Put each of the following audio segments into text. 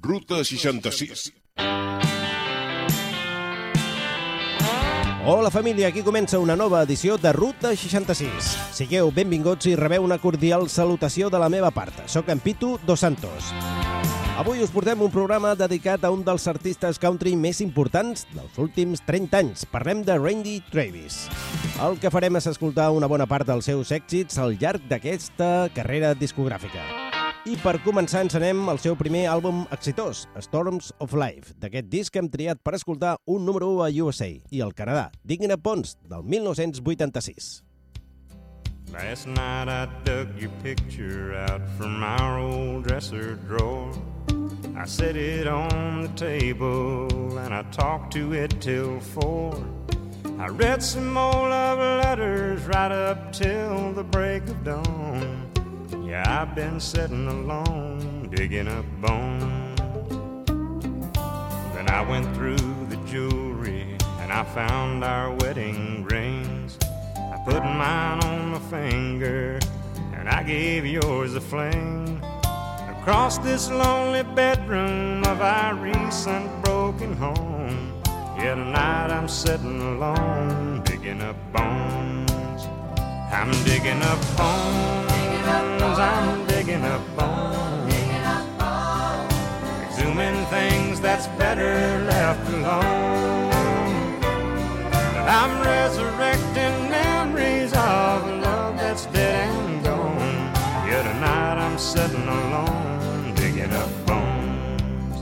Ruta 66. Hola família, aquí comença una nova edició de Ruta 66. Sigueu benvinguts i rebeu una cordial salutació de la meva part. Soc en Pitu Dos Santos. Avui us portem un programa dedicat a un dels artistes country més importants dels últims 30 anys. Parlem de Randy Travis. El que farem és escoltar una bona part dels seus èxits al llarg d'aquesta carrera discogràfica. I per començar ens anem al seu primer àlbum exitós, Storms of Life. D'aquest disc hem triat per escoltar un número 1 a USA i al Canadà, Digging a Ponds, del 1986. Last night I dug your picture out from our old dresser drawer. I set it on the table and I talked to it till four. I read some old love letters right up till the break of dawn. Yeah, I've been sitting alone, digging up bones. Then I went through the jewelry and I found our wedding rings. I put mine on my finger and I gave yours a fling. Across this lonely bedroom of our recent broken home. Yeah, tonight I'm sitting alone, digging up bones. I'm digging up bones. I'm digging up bones. Exhuming things that's better left alone. I'm resurrecting memories of love that's dead and gone. Yeah, tonight I'm sitting alone, digging up bones.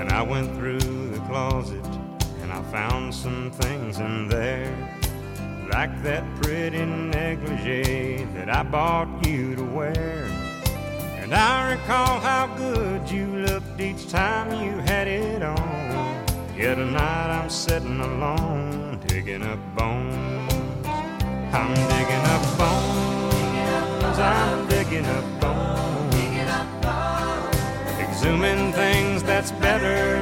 And I went through the closet found some things in there. Like that pretty negligee that I bought you to wear. And I recall how good you looked each time you had it on. Yet tonight I'm sitting alone, digging up bones. I'm digging up bones. I'm digging up bones. Exhuming things that's better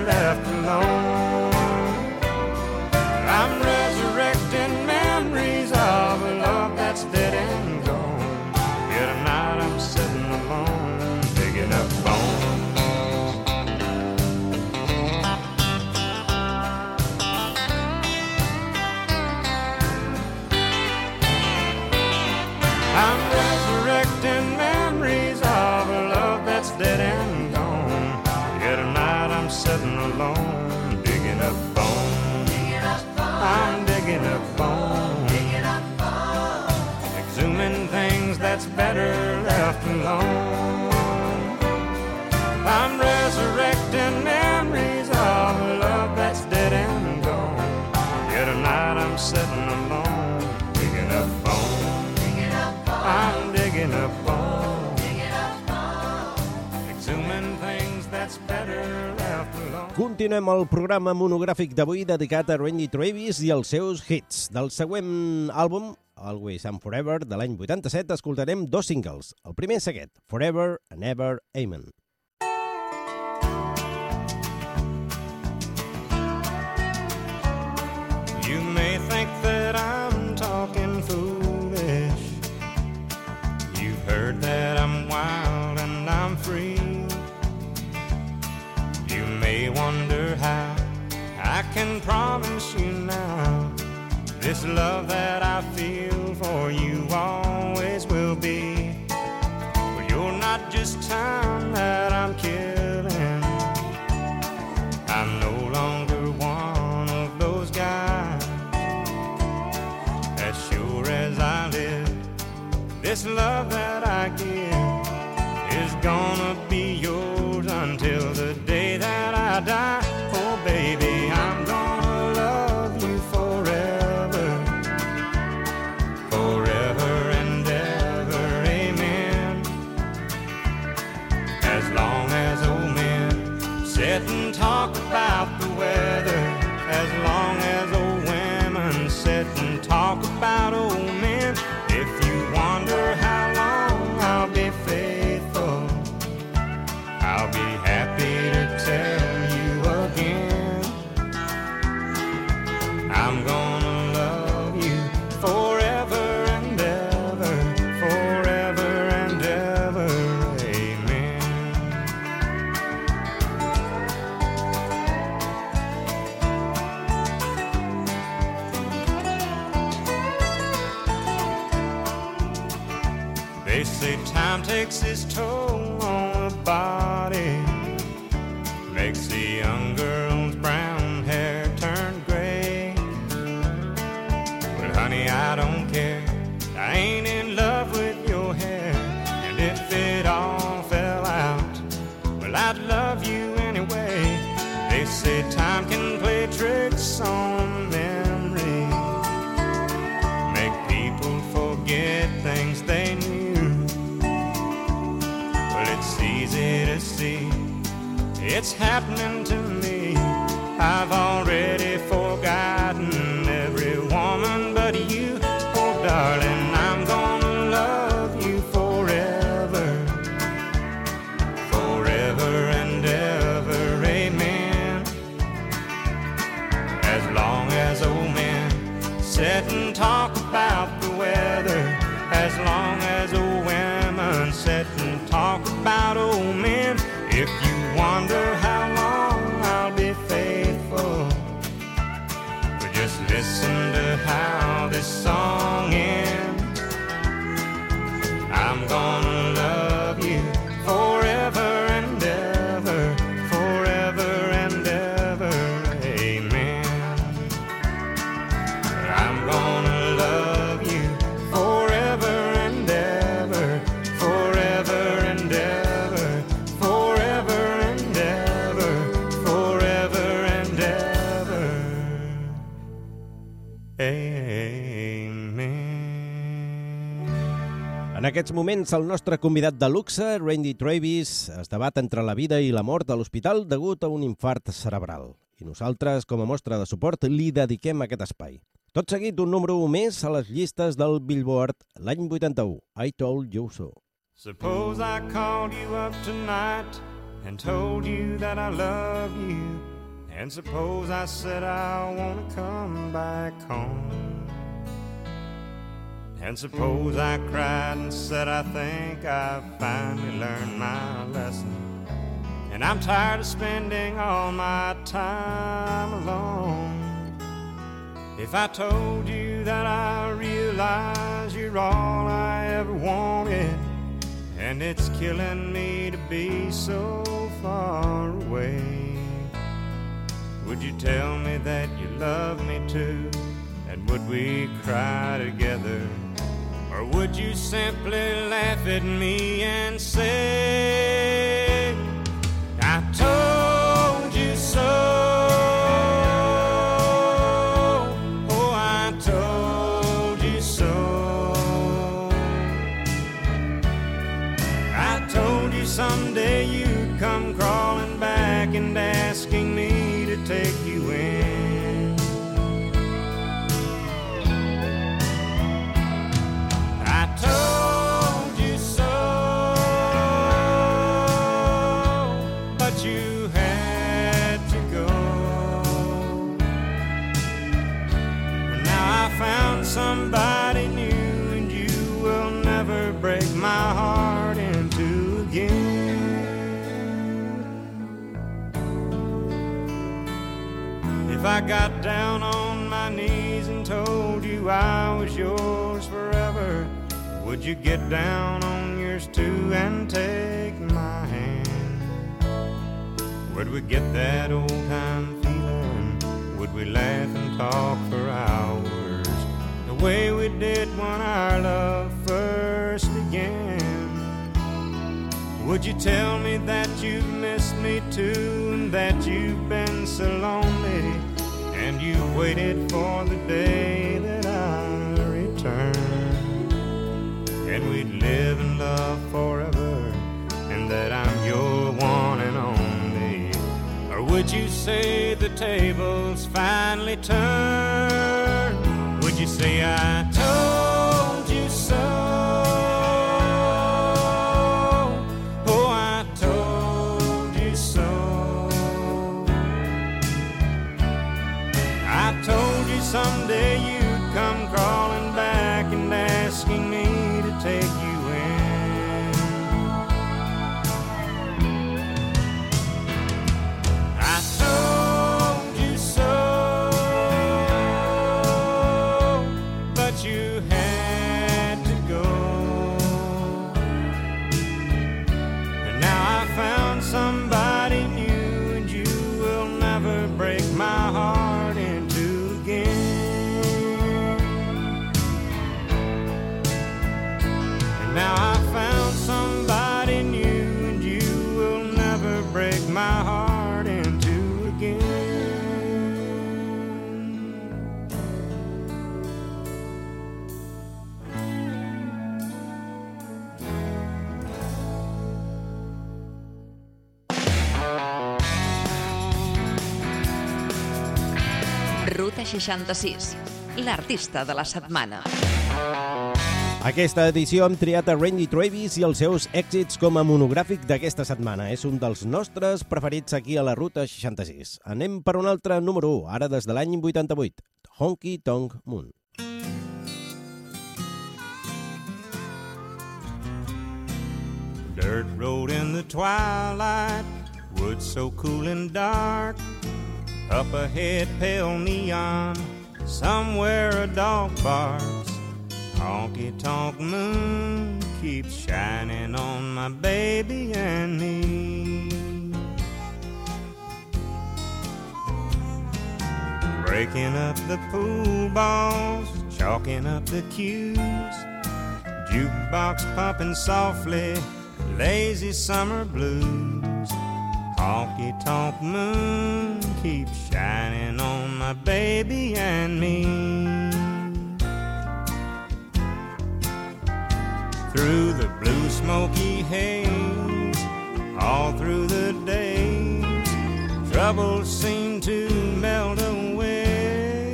Continuem el programa monogràfic d'avui dedicat a Randy Travis i els seus hits. Del següent àlbum, Always and Forever, de l'any 87, escoltarem dos singles. El primer és aquest, Forever and Ever, Amen. Love that I feel for you always will be. But you're not just time that I'm killing. I'm no longer one of those guys. As sure as I live, this love that it's happening to me. I've already aquests moments, el nostre convidat de luxe, Randy Travis, es debat entre la vida i la mort a l'hospital degut a un infart cerebral. I nosaltres, com a mostra de suport, li dediquem aquest espai. Tot seguit, un número 1 més a les llistes del Billboard l'any 81, I Told You So. Suppose I called you up tonight and told you that I love you. And suppose I said I want to come back home. And suppose I cried and said I think I've finally learned my lesson. And I'm tired of spending all my time alone. If I told you that I realize you're all I ever wanted, and it's killing me to be so far away, would you tell me that you love me too? And would we cry together? Or would you simply laugh at me and say, I told I got down on my knees and told you I was yours forever, would you get down on yours too and take my hand? Would we get that old time feeling? Would we laugh and talk for hours? The way we did when our love first began. Would you tell me that you've missed me too and that you've been so lonely you waited for the day that I return and we'd live in love forever and that I'm your one and only. Or would you say the tables finally turned? Would you say I Ruta 66, l'artista de la setmana. Aquesta edició hem triat a Randy Travis i els seus èxits com a monogràfic d'aquesta setmana. És un dels nostres preferits aquí a la Ruta 66. Anem per un altre número 1, ara des de l'any 88, Honky Tonk Moon. Dirt road in the twilight, woods so cool and dark. Up ahead, pale neon, somewhere a dog barks. Honky tonk moon keeps shining on my baby and me. Breaking up the pool balls, chalking up the cues. Jukebox pumping softly, lazy summer blues. Honky tonk moon keeps shining on my baby and me. through the blue smoky haze, all through the days, troubles seem to melt away.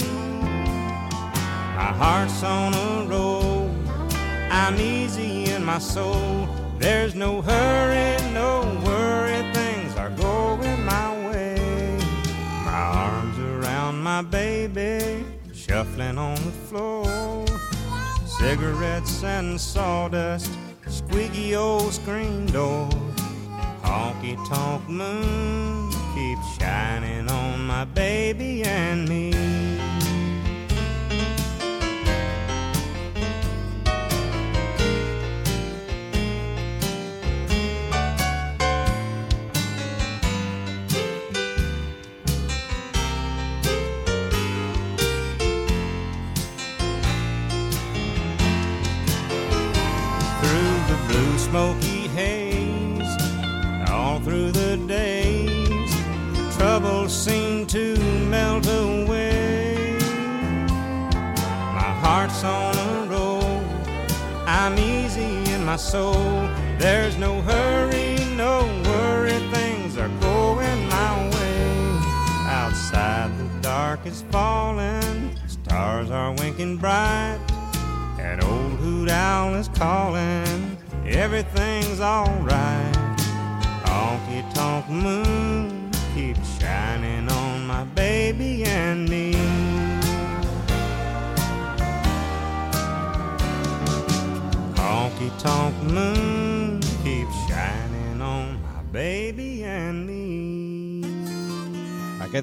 My heart's on a roll, I'm easy in my soul. There's no hurry, no worry, are going my way. My arms around my baby, shuffling on the floor. Cigarettes and sawdust, squeaky old screen door. Honky tonk moon keeps shining on my baby and me.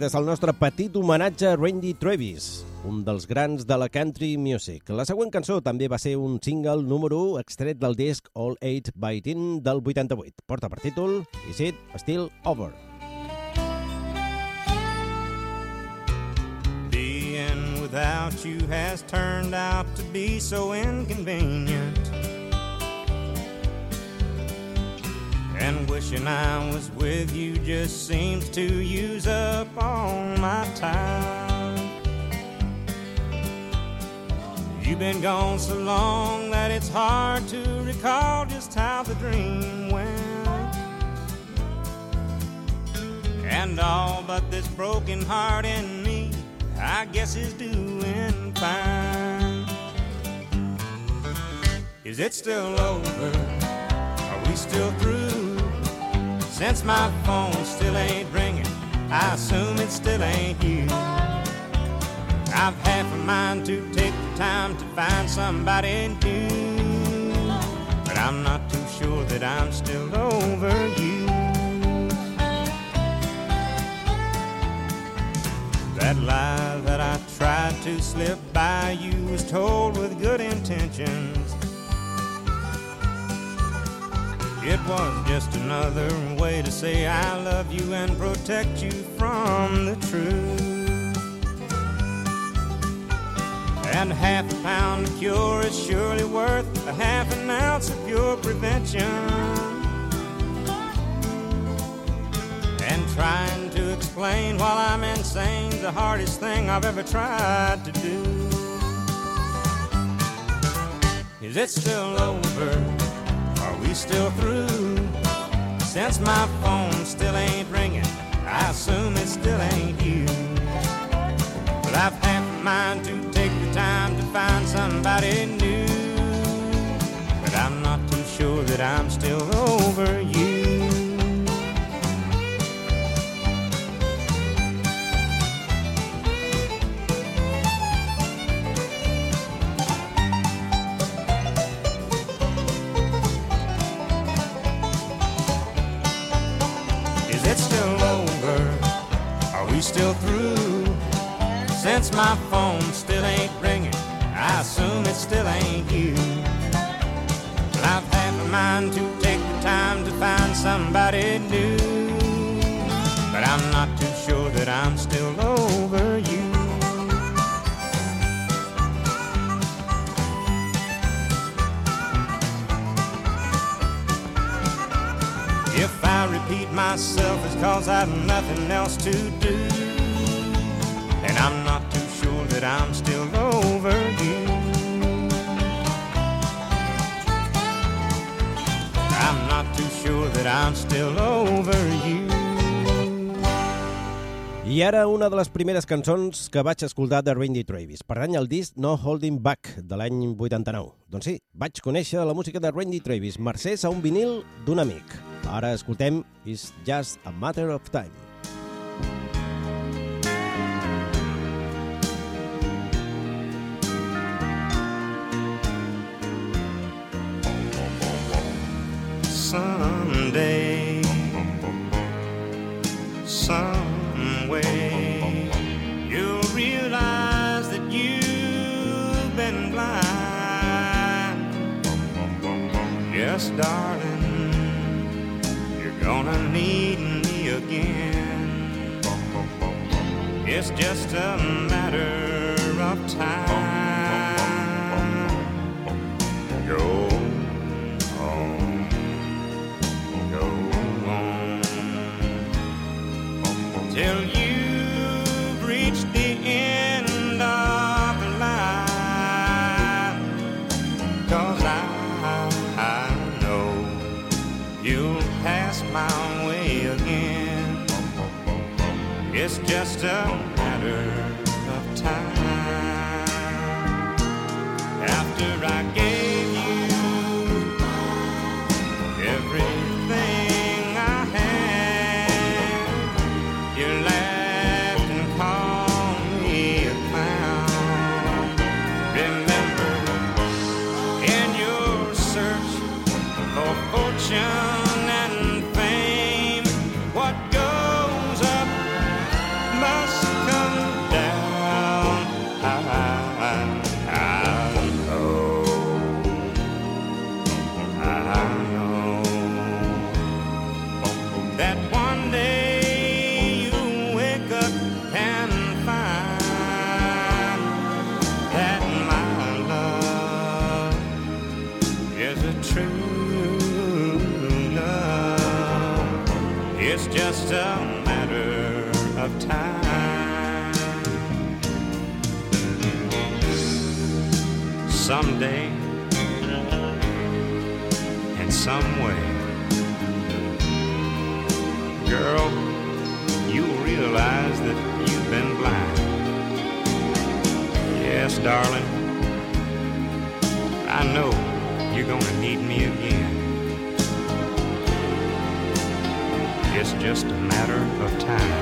És el nostre petit homenatge a Randy Travis un dels grans de la country music. La següent cançó també va ser un single número 1 extret del disc All 8 by Teen del 88. Porta per títol Is It Still Over? Being without you has turned out to be so inconvenient And wishing I was with you just seems to use up all my time You've been gone so long that it's hard to recall just how the dream went. And all but this broken heart in me, I guess is doing fine. Is it still over? Are we still through? Since my phone still ain't ringing, I assume it still ain't you. I've half a mind to take the time to find somebody new. But I'm not too sure that I'm still over you. That lie that I tried to slip by you was told with good intentions. It was just another way to say I love you and protect you from the truth. And half a pound of cure is surely worth a half an ounce of pure prevention. And trying to explain while I'm insane, the hardest thing I've ever tried to do. Is it still over? Still through? Since my phone still ain't ringing, I assume it still ain't you. But I've half a mind to take the time to find somebody new. But I'm not too sure that I'm still over you. Are still through? Since my phone still ain't ringing, I assume it still ain't you. Well, I've had a mind to take the time to find somebody new. But I'm not too myself, it's cause I've nothing else to do. And I'm not too sure that I'm still over you. I'm not too sure that I'm still over you. I ara una de les primeres cançons que vaig escoltar de Randy Travis. Pertany al disc No Holding Back, de l'any 89. Doncs sí, vaig conèixer la música de Randy Travis, mercès a un vinil d'un amic. Ara escoltem It's Just a Matter of Time. Someday, some way, you'll realize that you've been blind. Yes, darling, gonna need me again. It's just a matter of time. Go on, go on till It's of time.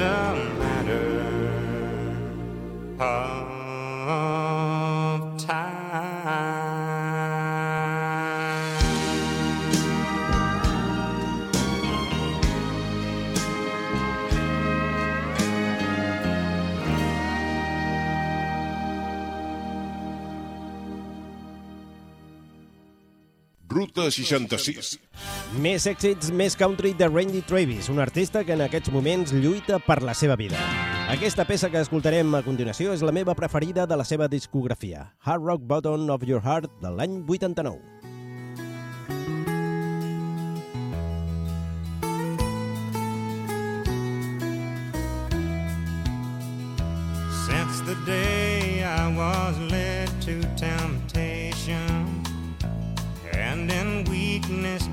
a matter of time. Ruta 66 més èxits, més country de Randy Travis, un artista que en aquests moments lluita per la seva vida. Aquesta peça que escoltarem a continuació és la meva preferida de la seva discografia, Hard Rock Bottom of Your Heart, de l'any 89.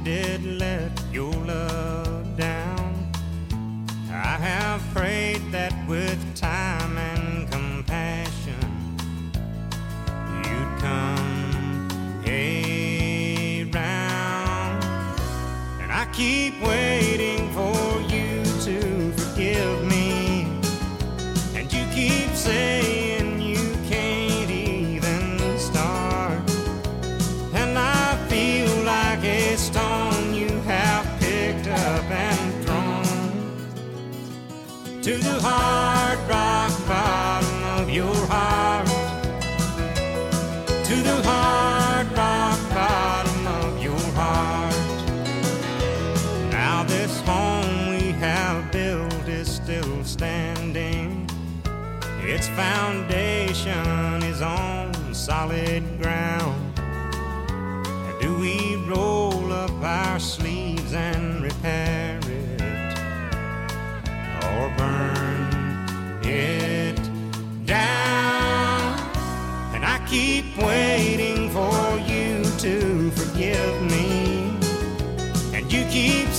Did let your love down, I have prayed that with time and compassion you'd come around. And I keep waiting bottom of your heart. To the hard rock bottom of your heart. Now this home we have built is still standing. Its foundation is on solid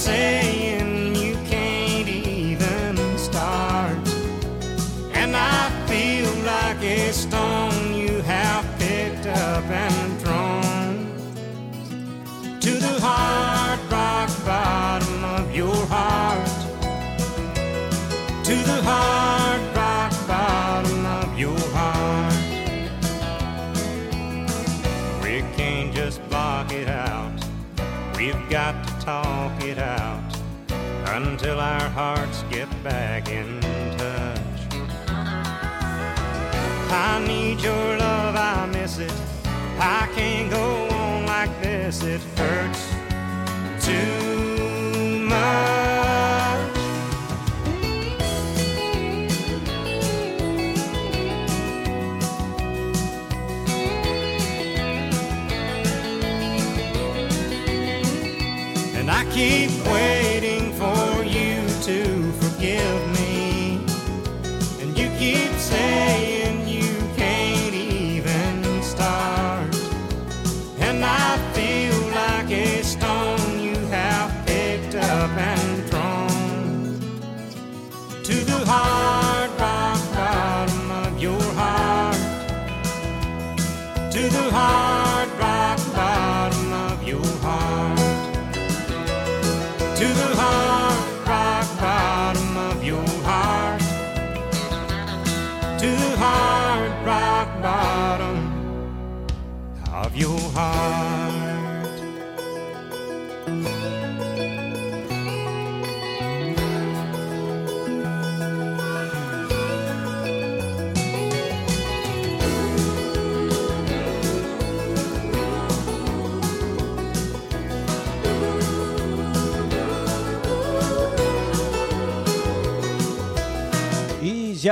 keep until our hearts get back in touch. I need your love, I miss it. I can't go on like this, it hurts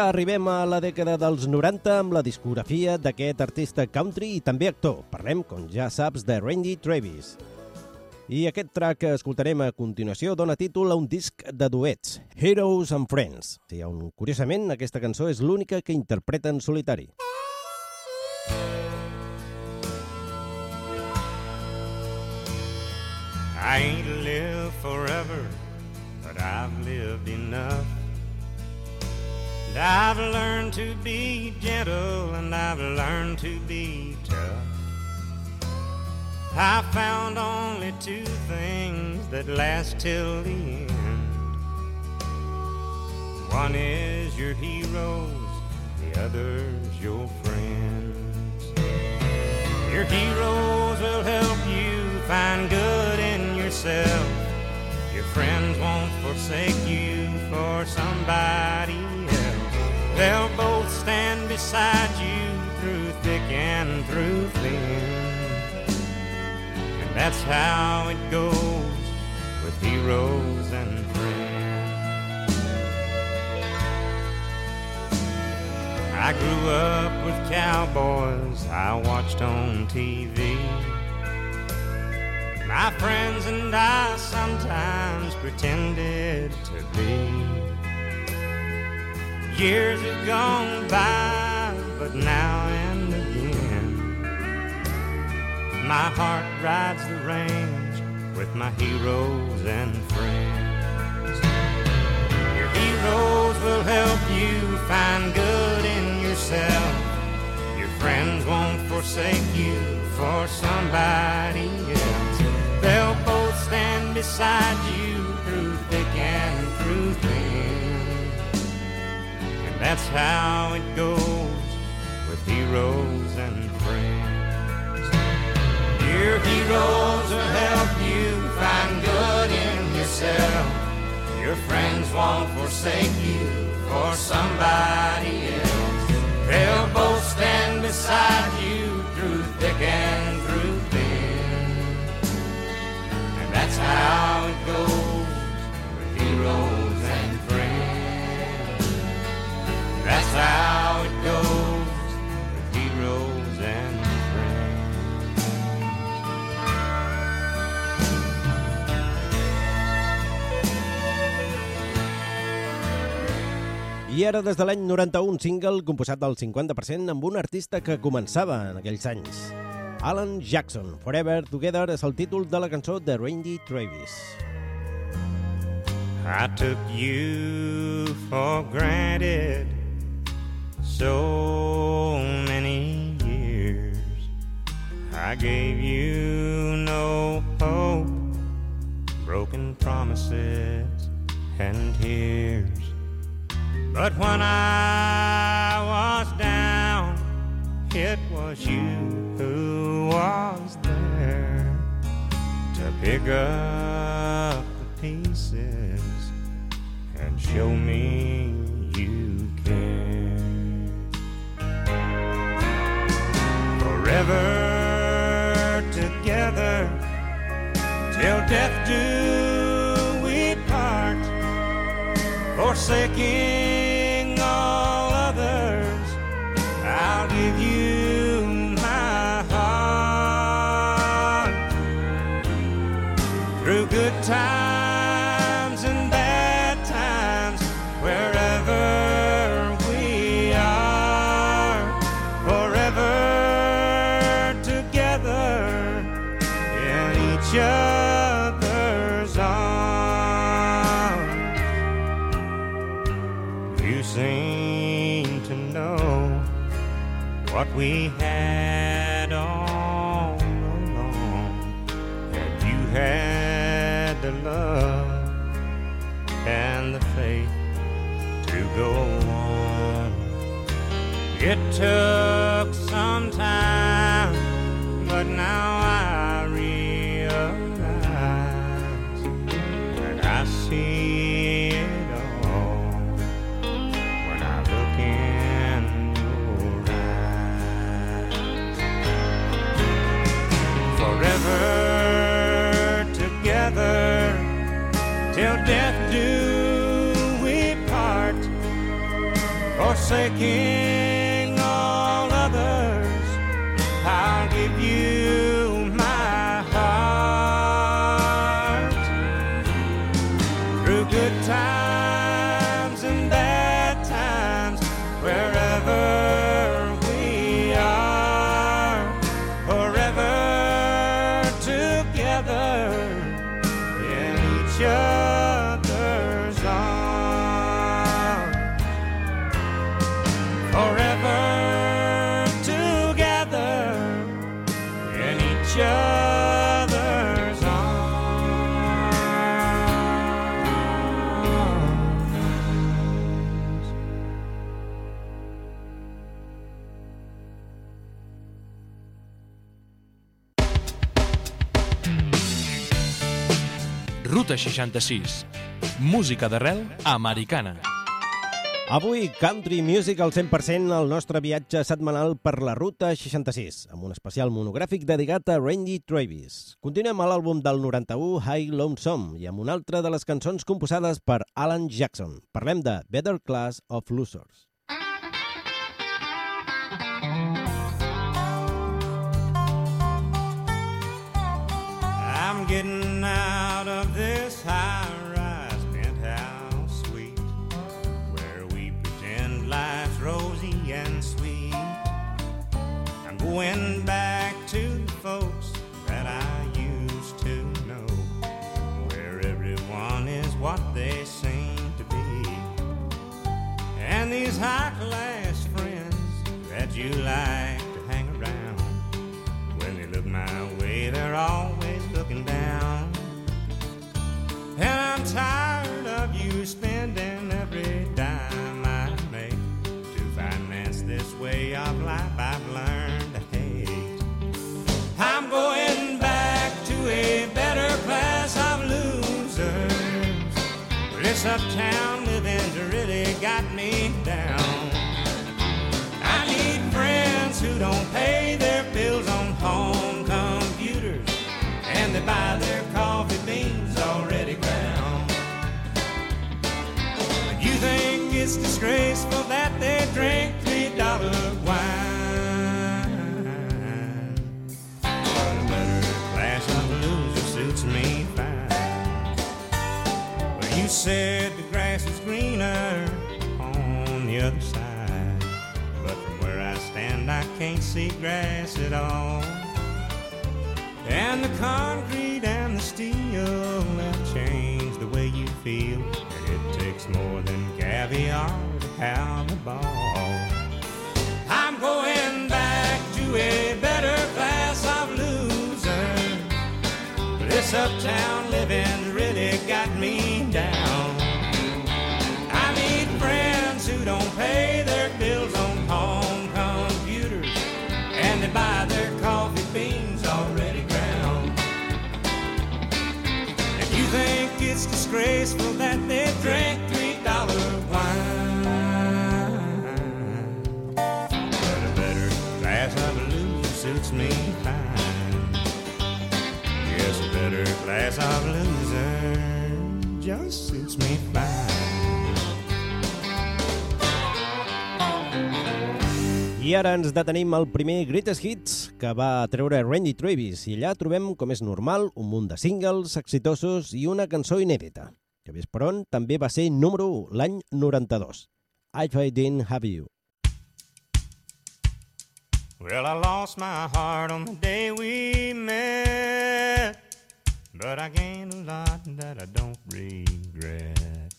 arribem a la dècada dels 90 amb la discografia d'aquest artista country i també actor. Parlem, com ja saps, de Randy Travis. I aquest track que escoltarem a continuació dona títol a un disc de duets, Heroes and Friends. Sí, on, curiosament, aquesta cançó és l'única que interpreta en solitari. I ain't lived forever, but I've lived enough. I've learned to be gentle and I've learned to be tough. I found only two things that last till the end. One is your heroes, the other's your friends. Your heroes will help you find good in yourself. Your friends won't forsake you for somebody. They'll both stand beside you through thick and through thin. And That's how it goes with heroes and friends. I grew up with cowboys I watched on TV. My friends and I sometimes pretended to be. Years have gone by, but now and again, my heart rides the range with my heroes and friends. Your heroes will help you find good in yourself. Your friends won't forsake you for somebody else. They'll both stand beside you through thick and through thin. That's how it goes with heroes and friends. Your heroes will help you find good in yourself. Your friends won't forsake you for somebody else. They'll both That's how it goes with heroes and friends. I ara des de l'any 91, single composat del 50% amb un artista que començava en aquells anys. Alan Jackson, Forever Together és el títol de la cançó de Randy Travis. I took you for granted so many years. I gave you no hope, broken promises and tears. But when I was down, it was you who was there to pick up the pieces and show me Forever together till death do we part, forsaking we had Ruta 66. Música d'arrel americana. Avui, Country Music al 100% al nostre viatge setmanal per la Ruta 66, amb un especial monogràfic dedicat a Randy Travis. Continuem a l'àlbum del 91, High Lonesome, i amb una altra de les cançons composades per Alan Jackson. Parlem de Better Class of Losers. I'm getting these high class friends that you like to hang around, when they look my way, they're always looking down. And I'm tired of you spending every dime I make to finance this way of life I've learned. To hate. I'm going back to a better class of losers. This uptown living's really got me who don't pay their bills on home computers and they buy their coffee beans already ground. You think it's disgraceful that they drink three dollar wine? Under fashion blues you suits me fine. Well, you said the grass is greener on the other side. Where I can't see grass at all. And the concrete and the steel have changed the way you feel. And it takes more than caviar to have a ball. I'm going back to a better class of loser. this uptown living disgraceful that they drink three dollar wine, but a better class of loser suits me fine. Better class of loser just suits me fine. I ara ens detenim al primer Greatest Hits que va treure Randy Travis i allà trobem, com és normal, un munt de singles exitosos i una cançó inèdita, que ves per on també va ser número 1 l'any 92, If I Didn't Have You. Well, I lost my heart on the day we met But I gained a lot that I don't regret.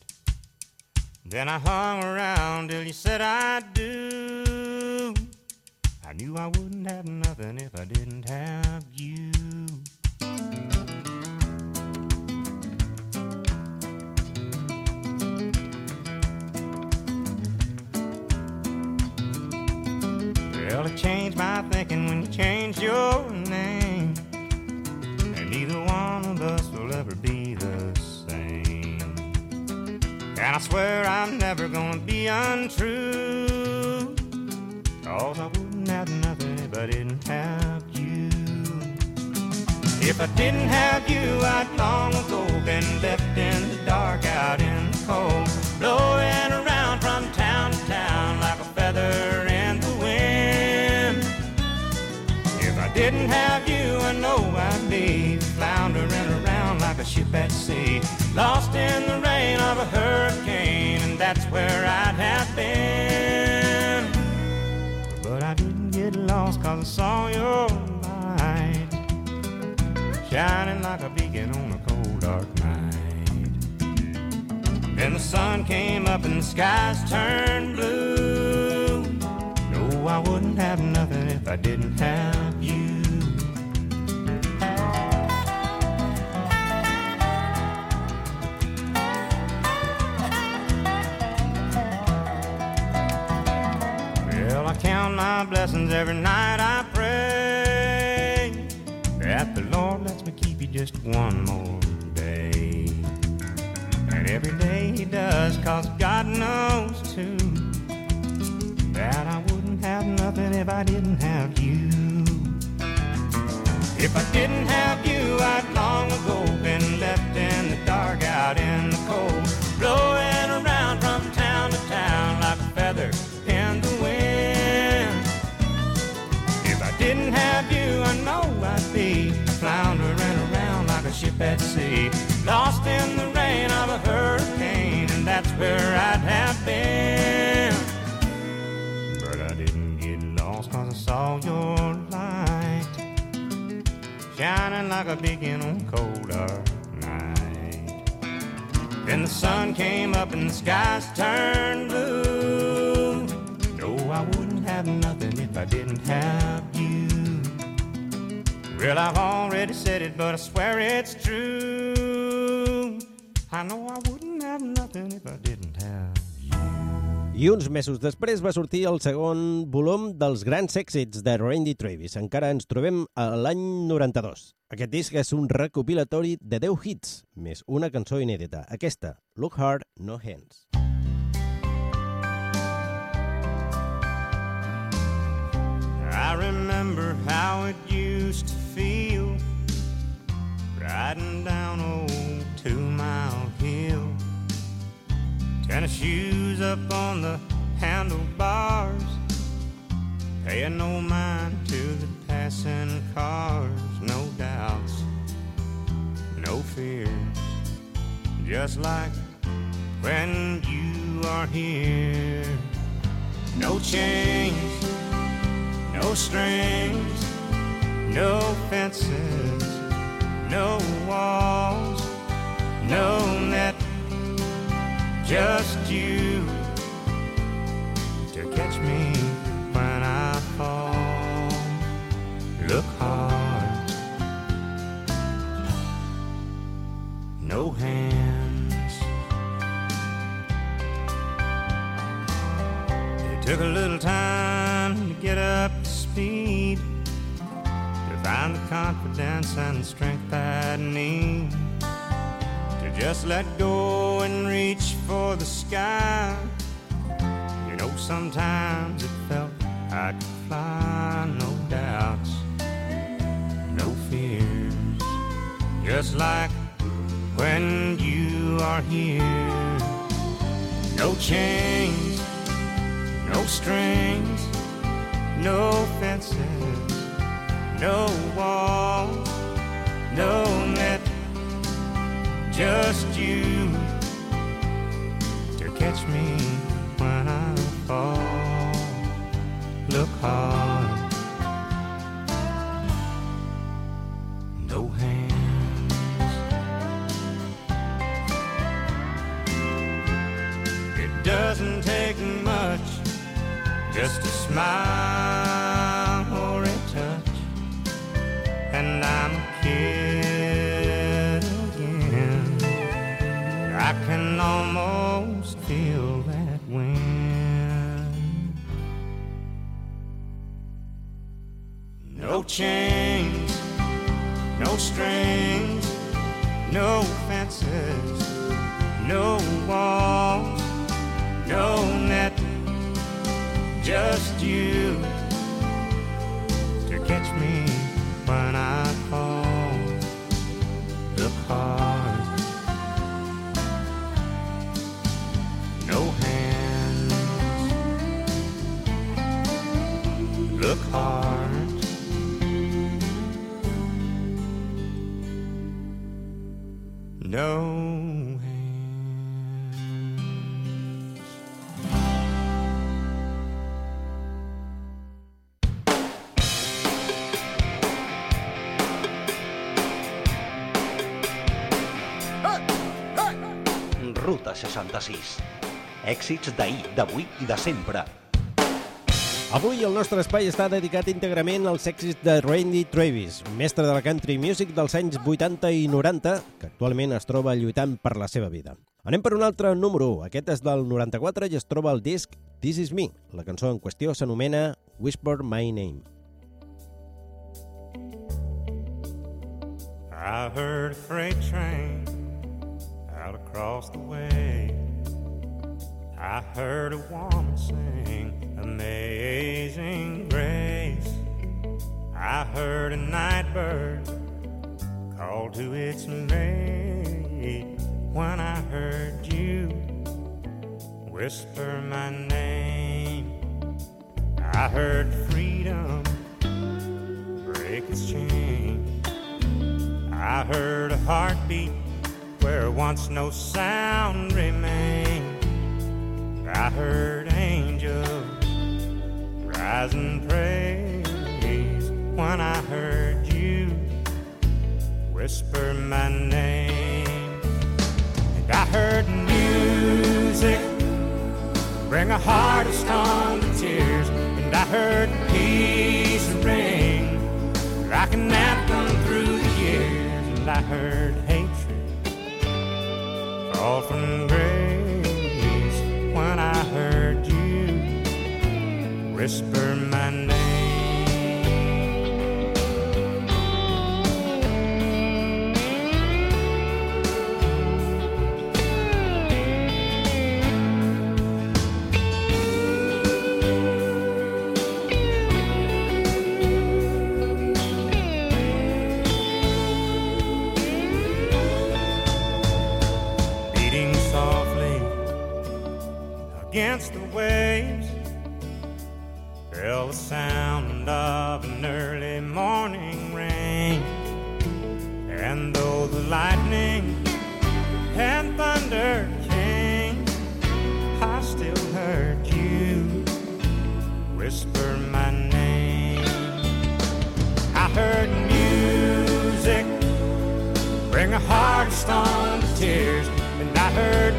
Then I hung around till you said I do. I knew I wouldn't have nothing if I didn't have you. Well, it changed my thinking when you changed your name. And neither one of us will ever be the same. And I swear I'm never gonna be untrue. If I didn't have you, I'd long ago been left in the dark out in the cold, blowing around from town to town like a feather in the wind. If I didn't have you, I know I'd be floundering around like a ship at sea, lost in the rain of a hurricane, and that's where I'd have been. But I didn't get lost cause I saw your shining like a beacon on a cold, dark night. Then the sun came up and the skies turned blue. No, I wouldn't have nothing if I didn't have you. Well, I count my blessings every night one more day. And every day he does, cause God knows too that I wouldn't have nothing if I didn't have you. If I didn't have you, I'd long ago been left in the dark out in the cold, blowing around from town to town like a feather in the wind. If I didn't have you, I know sea, lost in the rain of a hurricane, and that's where I'd have been. But I didn't get lost cause I saw your light shining like a beacon on cold dark night. Then the sun came up and the skies turned blue. No, I wouldn't have nothing if I didn't have. Well, I've already said it, but I swear it's true. I know I wouldn't have nothing if I didn't have I uns mesos després va sortir el segon volum dels grans èxits de Randy Travis. Encara ens trobem a l'any 92. Aquest disc és un recopilatori de 10 hits, més una cançó inèdita. Aquesta, Look Hard, No Hands. I remember how it used to feel riding down old Two Mile Hill. Tennis shoes up on the handlebars, paying no mind to the passing cars. No doubts, no fears, just like when you are here. No chains no strings, no fences, no walls, no net, just you to catch me when I fall. Look hard, confidence and strength I need to just let go and reach for the sky. You know, sometimes it felt I could fly, no doubts, no fears, just like when you are here. No chains, no strings, no fences, no walls, no net, just you to catch me when I fall. Look hard, 66. Èxits d'ahir, d'avui i de sempre. Avui el nostre espai està dedicat íntegrament als èxits de Randy Travis, mestre de la country music dels anys 80 i 90, que actualment es troba lluitant per la seva vida. Anem per un altre número 1. Aquest és del 94 i es troba al disc This Is Me. La cançó en qüestió s'anomena Whisper My Name. I heard a freight train out across the way. I heard a woman sing Amazing Grace. I heard a night bird call to its mate when I heard you whisper my name. I heard freedom break its chain. I heard a heartbeat where once no sound remained. I heard angels rise and praise when I heard you whisper my name. And I heard music bring a heart of stone to tears. And I heard peace ring like an anthem through the years. And I heard from grace when I heard you whisper against the waves. Fell the sound of an early morning rain. And though the lightning and thunder came, I still heard you whisper my name. I heard music bring a heart stone to tears. And I heard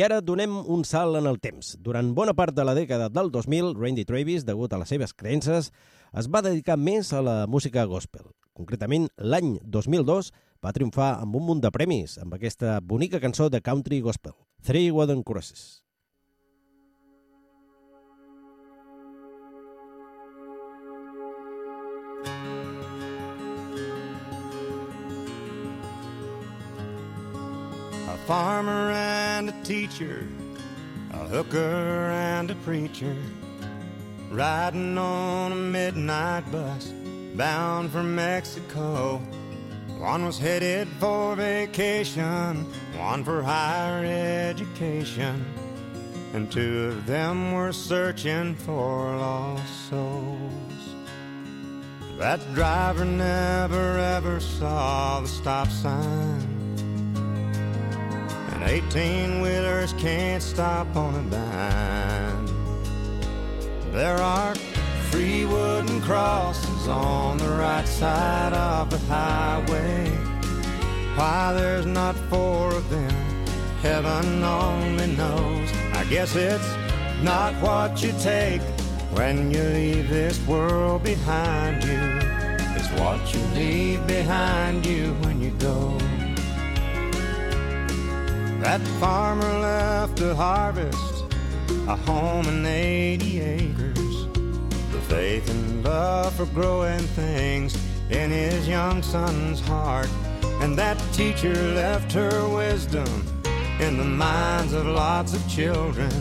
Ara donem un salt en el temps. Durant bona part de la dècada del 2000, Randy Travis, degut a les seves creences, es va dedicar més a la música gospel. Concretament, l'any 2002 va triomfar amb un munt de premis amb aquesta bonica cançó de country gospel, Three Wooden Crosses. Farmer and a teacher, a hooker and a preacher, riding on a midnight bus bound for Mexico. One was headed for vacation, one for higher education, and two of them were searching for lost souls. That driver never ever saw the stop sign. And 18 wheelers can't stop on a dime. There are three wooden crosses on the right side of the highway. Why there's not four of them, heaven only knows. I guess it's not what you take when you leave this world behind you. It's what you leave behind you when you go. That farmer left to harvest a home and 80 acres. The faith and love for growing things in his young son's heart. And that teacher left her wisdom in the minds of lots of children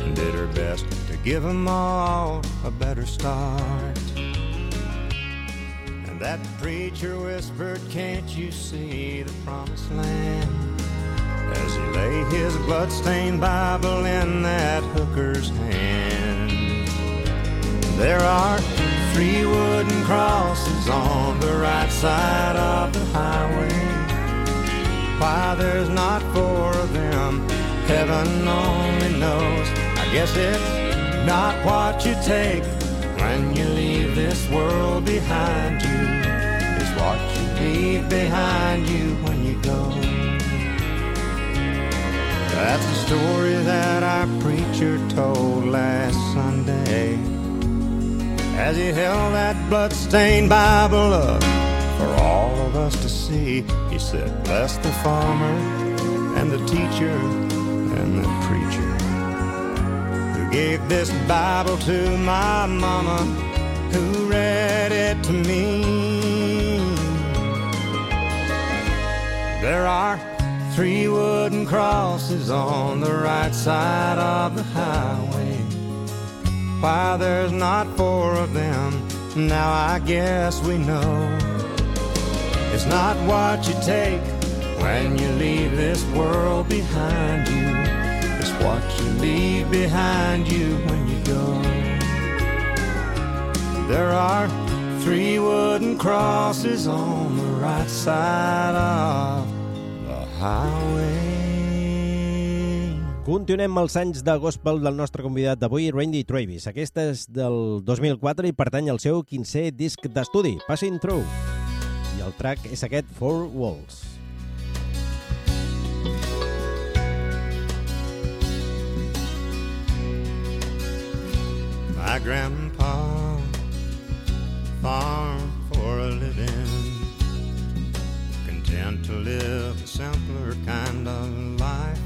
and did her best to give them all a better start. And that preacher whispered, Can't you see the promised land? As he lay his bloodstained Bible in that hooker's hand. There are three wooden crosses on the right side of the highway. Why there's not four of them, heaven only knows. I guess it's not what you take when you leave this world behind you is what you leave behind you when you go. That's the story that our preacher told last Sunday as he held that blood-stained Bible up for all of us to see. He said, Bless the farmer and the teacher and the preacher who gave this Bible to my mama who read it to me. There are three wooden crosses on the right side of the highway. Why there's not four of them, now I guess we know. It's not what you take when you leave this world behind you. It's what you leave behind you when you go. There are three wooden crosses on the right side of highway. Continuem els anys de gospel del nostre convidat d'avui, Randy Travis. Aquesta és del 2004 i pertany al seu 15è disc d'estudi, Passing Through. I el track és aquest Four Walls. My grandpa farmed to live a simpler kind of life.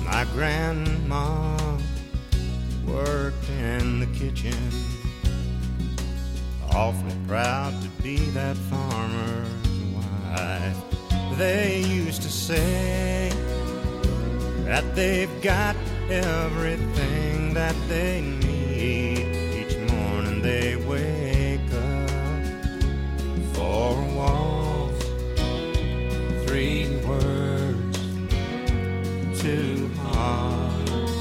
My grandma worked in the kitchen, awfully proud to be that farmer's wife. They used to say that they've got everything that they need. Each morning they wake up, four walls, three words, two hearts,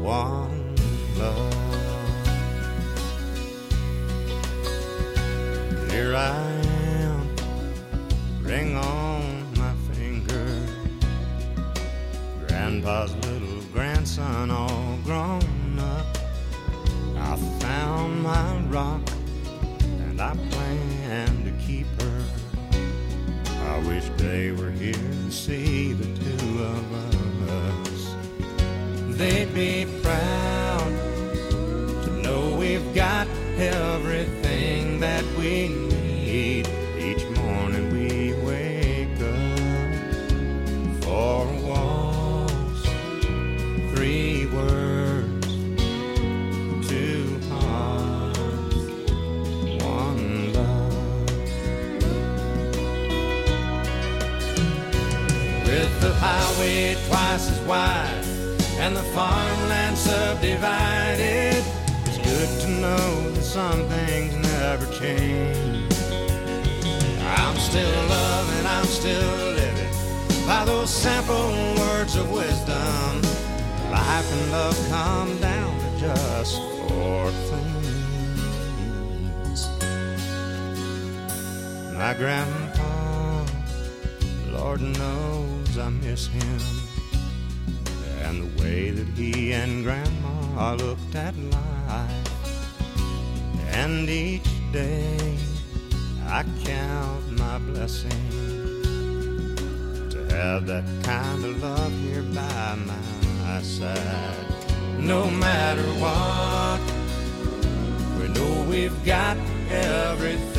one love. Here I am, ring on my finger. Grandpa's little grandson, all grown up. I found my rock, and I plan to. I wish they were here to see the two of us. They'd be proud to know we've got everything and the farmland subdivided, it's good to know that some things never change. I'm still loving, I'm still living by those simple words of wisdom. Life and love come down to just four things. My grandpa, Lord knows I miss him. Way that he and grandma looked at life. And each day I count my blessings to have that kind of love here by my side. No matter what, we know we've got everything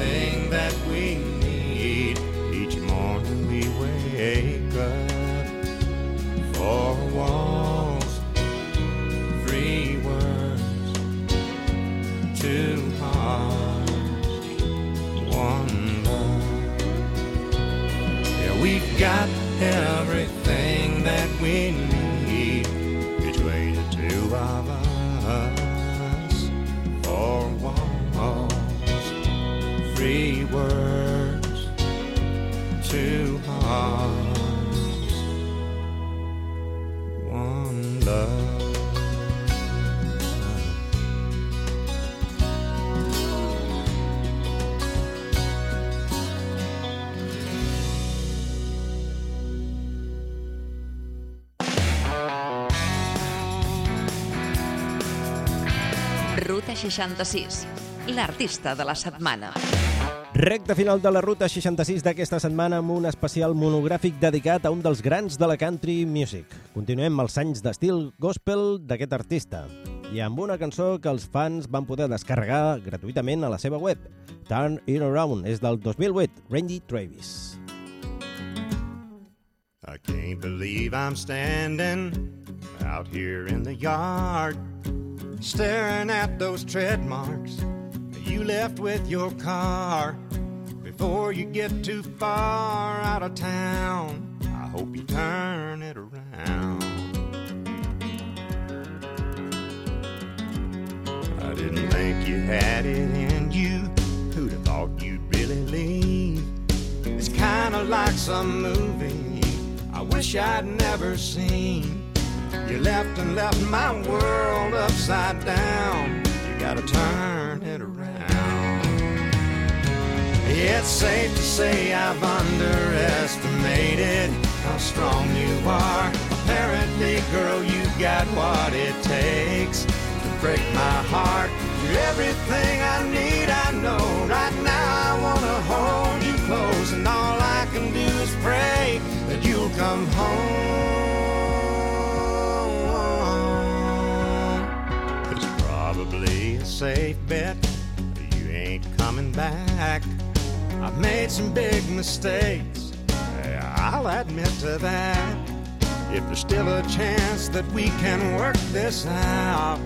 66, l'artista de la setmana. Recte final de la Ruta 66 d'aquesta setmana amb un especial monogràfic dedicat a un dels grans de la country music. Continuem els anys d'estil gospel d'aquest artista i amb una cançó que els fans van poder descarregar gratuïtament a la seva web. Turn It Around és del 2008, Randy Travis. I can't believe I'm standing out here in the yard staring at those tread marks you left with your car before you get too far out of town. I hope you turn it around. I didn't think you had it in you. Who'd have thought you'd really leave? It's kind of like some movie I wish I'd never seen. You left and left my world upside down. You gotta turn it around. It's safe to say I've underestimated how strong you are. Apparently, girl, you got what it takes to break my heart. You're everything I need, I know. Right now, I wanna hold you close, and all I can do is pray that you'll come home. Safe bet you ain't coming back. I've made some big mistakes, I'll admit to that. If there's still a chance that we can work this out,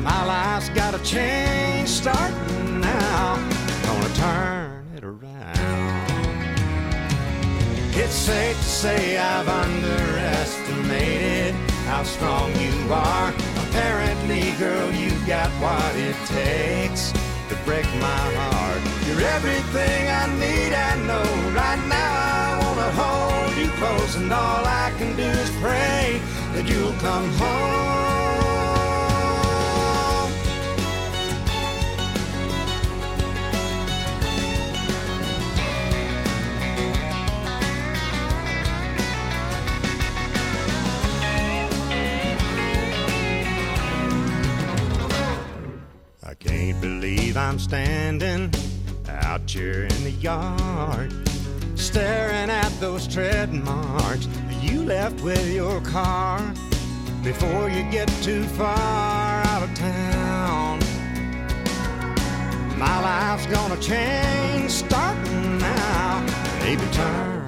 my life's gotta change starting now. Gonna turn it around. It's safe to say I've underestimated how strong you are. Apparently, girl, you got what it takes to break my heart. You're everything I need, I know. Right now, I wanna hold you close, and all I can do is pray that you'll come home. Believe I'm standing out here in the yard, staring at those tread marks you left with your car before you get too far out of town. My life's gonna change starting now. Baby, turn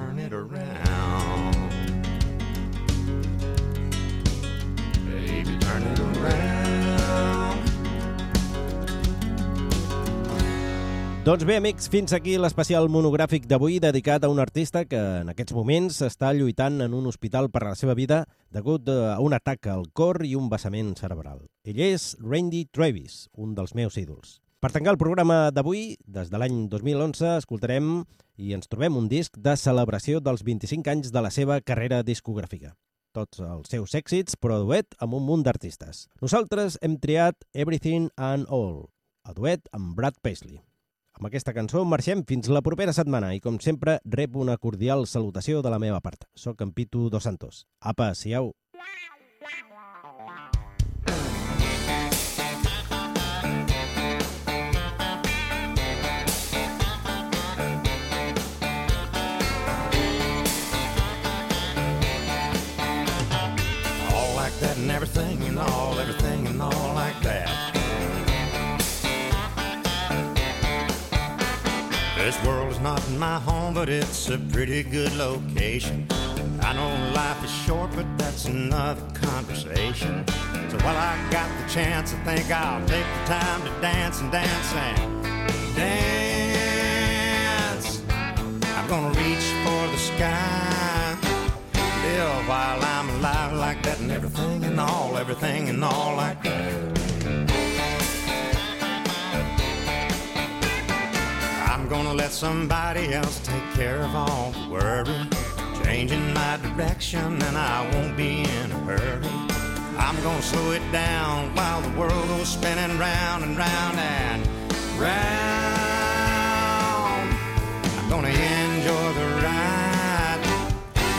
Doncs bé, amics, fins aquí l'especial monogràfic d'avui dedicat a un artista que en aquests moments està lluitant en un hospital per la seva vida degut a un atac al cor i un vessament cerebral. Ell és Randy Travis, un dels meus ídols. Per tancar el programa d'avui, des de l'any 2011, escoltarem i ens trobem un disc de celebració dels 25 anys de la seva carrera discogràfica. Tots els seus èxits, però duet amb un munt d'artistes. Nosaltres hem triat Everything and All, a duet amb Brad Paisley. Amb aquesta cançó marxem fins la propera setmana i, com sempre, rep una cordial salutació de la meva part. Soc en Pitu Dos Santos. Apa, siau! Not my home, but it's a pretty good location. I know life is short, but that's another conversation. So while I got the chance, I think I'll take the time to dance and dance and dance. I'm gonna reach for the sky live while I'm alive like that and everything and all, everything and all like that. Gonna let somebody else take care of all the worry, changing my direction, and I won't be in a hurry. I'm gonna slow it down while the world goes spinning round and round and round. I'm gonna enjoy the ride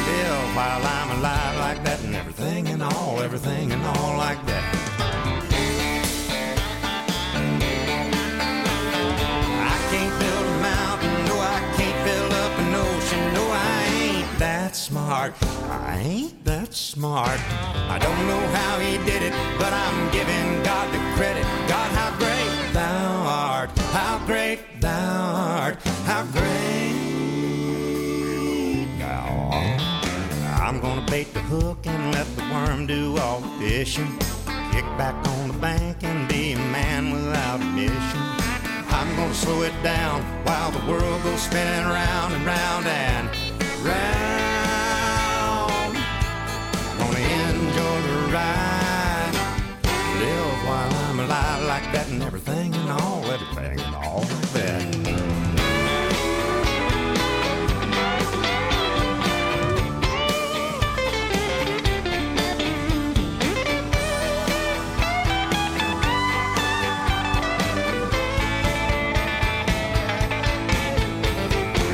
live while I'm alive like that and everything and all, everything and all like that. Smart. I ain't that smart. I don't know how he did it, but I'm giving God the credit. God, how great thou art. How great thou art. How great thou art. I'm gonna bait the hook and let the worm do all the fishing. Kick back on the bank and be a man without a mission. I'm gonna slow it down while the world goes spinning round and round and round. Ride. Live while I'm alive like that and everything and all, everything and all like that.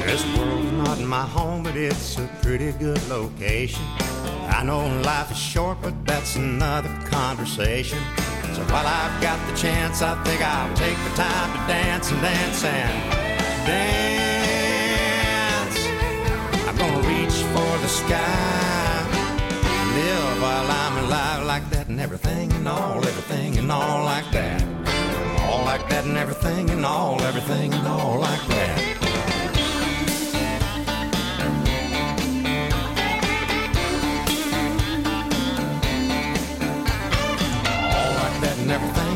This world's not my home, but it's a pretty good location. I know life is short, but that's another conversation. So while I've got the chance, I think I'll take the time to dance and dance and dance. I'm gonna reach for the sky, live while I'm alive like that, and everything and all, everything and all like that. All like that and everything and all, everything and all like that. everything.